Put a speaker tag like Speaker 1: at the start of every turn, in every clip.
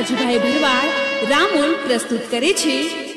Speaker 1: રાજુભાઈ ભરવાડ રામોલ પ્રસ્તુત કરે છે.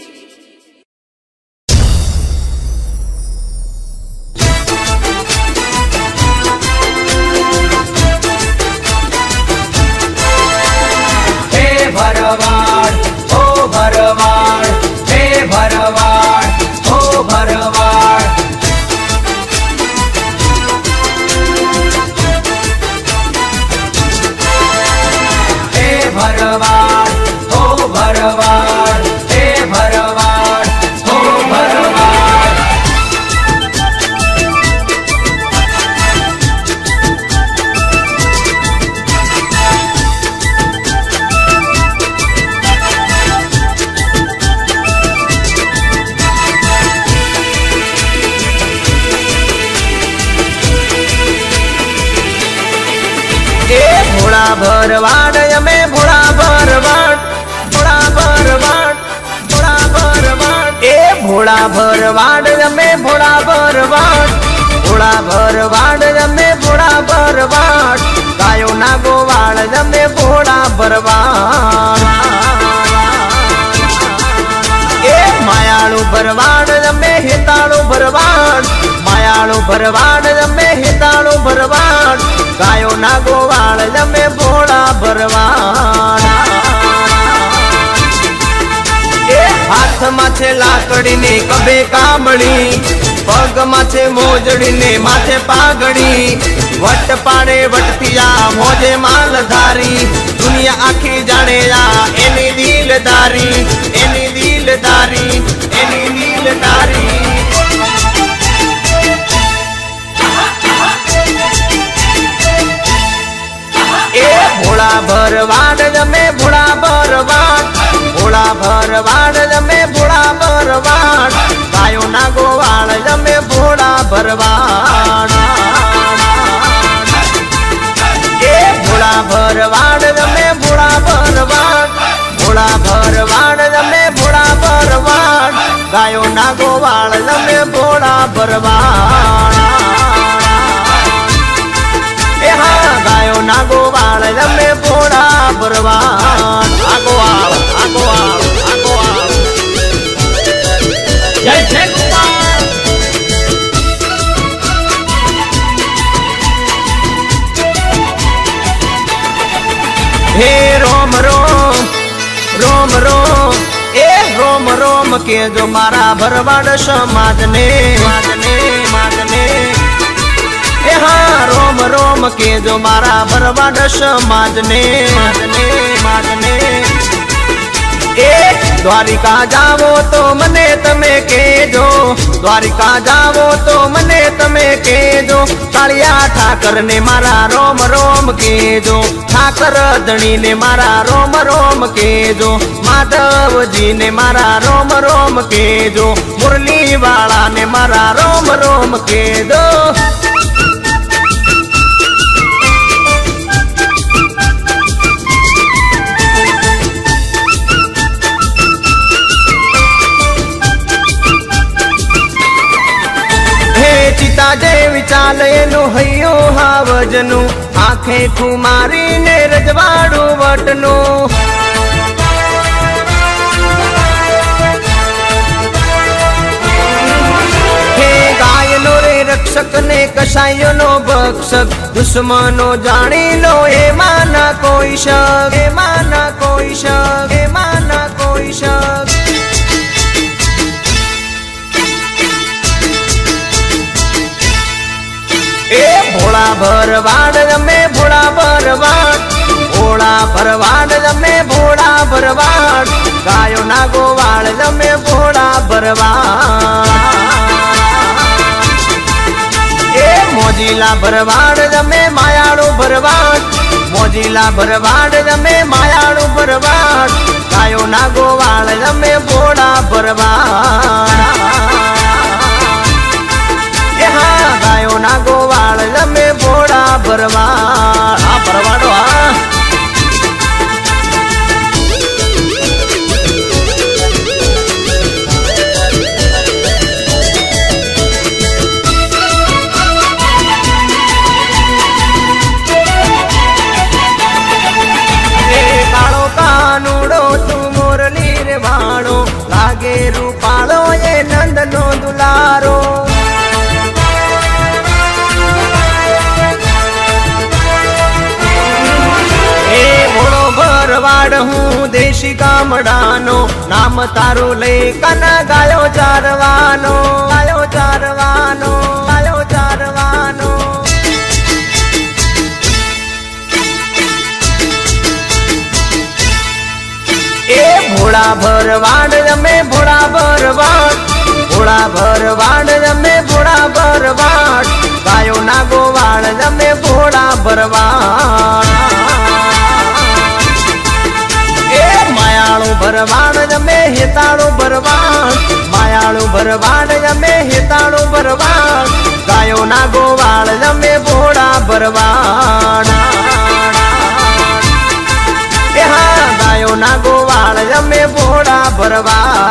Speaker 2: એ ભોળા ભરવાડ, અમે ભોળા ભરવાડ ભોળા ભરવાડ ભોળા ભરવાડ. એ ભોળા ભરવાડ, અમે ભોળા ભરવાડ ભોળા ભરવાડ, અમે ભોળા ભરવાડ. ગાયો ના ગોવાળ અમે ભોળા ભરવાડ. એ માયાળું ભરવાડ, અમે હેતાળું ભરવાડ. માયાળું ભરવાડ, અમે હેતાળું ભરવાડ. ગાયો ના ગોવાળ જમે ભોળા ભરવાના હાથમાં છે લાકડી ને કબે કામળી, પગમાં છે મોજડી ને માથે પાઘડી. વટ પાડે વટતિયા મોજે માલધારી. દુનિયા આખી જાણે એની દિલદારી. ભરવાડ જમે ભોળા ભરવાડ ભોળા ભરવાડ જમે ભોળા ભરવાડ ગાયો ના ગોવાળ જમે ભોળા ભરવાડ એ ભોળા ભરવાડ જમે ભોળા ભરવાડ ભોળા ભરવાડ જમે ભોળા ભરવાડ ગાયો ના ગોવાળ જમે ભોળા ભરવાડ એ હા ગાયો ના ગોવાળ રમે ભરવાડ. આગો આવ આગો આવ આગો આવ.
Speaker 3: જય કુમાર.
Speaker 2: હે રોમ રોમ રોમ રોમ. એ રોમ રોમ કે જો મારા ભરવાડ સમાજને માજને માજને એ હા, રોમ રોમ કે જો મારા ભરવાડ સમાજને માજને માજને એ દ્વારિકા જાવો તો મને તમે કેજો દ્વારિકા જાવો તો મને તમે કેજો કાળિયા ઠાકર ને મારા રોમ રોમ કેજો ઠાકર ધણી ને મારા રોમ રોમ કેજો માધવજી ને મારા રોમ રોમ કેજો મુરલી વાળા ને મારા રોમ રોમ કેજો હાવજનું આંખે ખુમારીને રજવાડું વટનું. હે ગાયનો રક્ષક ને કસાઈઓનો ભક્ષક, દુશ્મનો જાણી લો એમાં ના કોઈ શક એમાં ના કોઈ શક એમાં ના કોઈ શક. ભરવાડ રમે ભોળા ભરવાડ ભોળા ભરવાડ રમે ભોળા ભરવાડ ગાયો ના ગોવાળ રમે ભોળા ભરવાડ એ મોજીલા ભરવાડ રમે માયાળો ભરવાડ મોજીલા ભરવાડ રમે માયાળો ભરવાડ ગાયો ના ગોવાળ રમે ભોળા ભરવાડ ભોળા ગામડાનો નામ તારું લઈ કન ગાયો ચારવાનો ગાયો ચારવાનો. એ ભોળા ભરવાડ રમે ભોળા ભરવાડ ભોળા ભરવાડ રમે ભોળા હેતાળું ભરવાડ, માયાળું ભરવાડ, અમે હેતાળું ભરવાડ. ગાયો ના ગોવાળ રમે ભોળા ભરવાડ. એ હા, ગાયો ના ગોવાળ રમે ભોળા ભરવાડ.